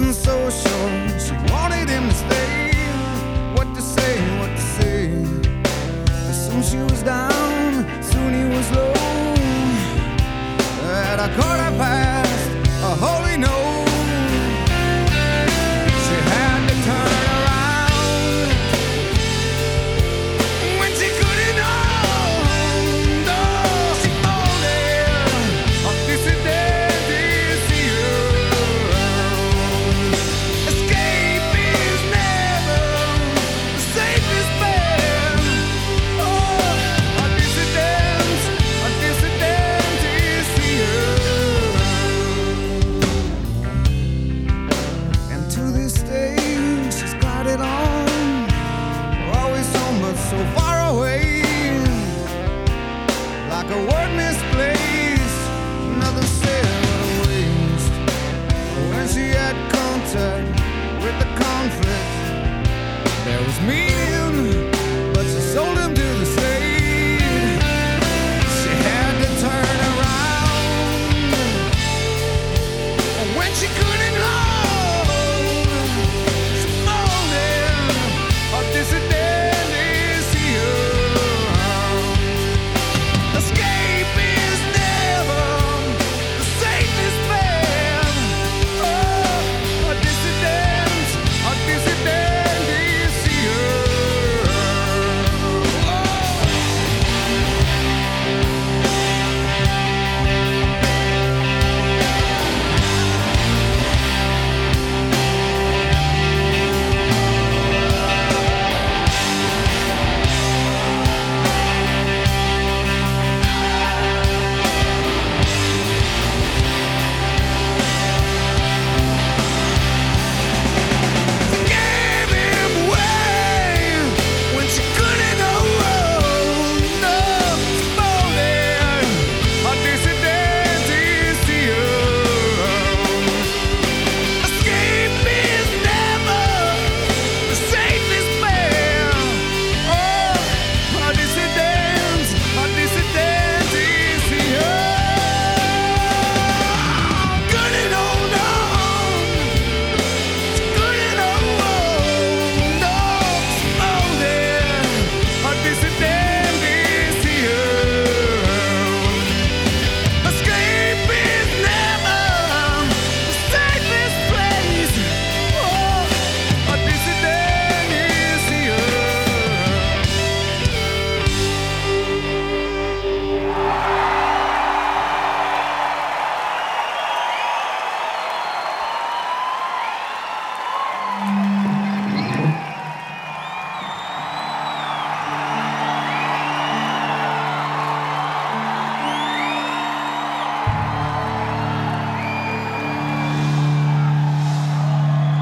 unsocial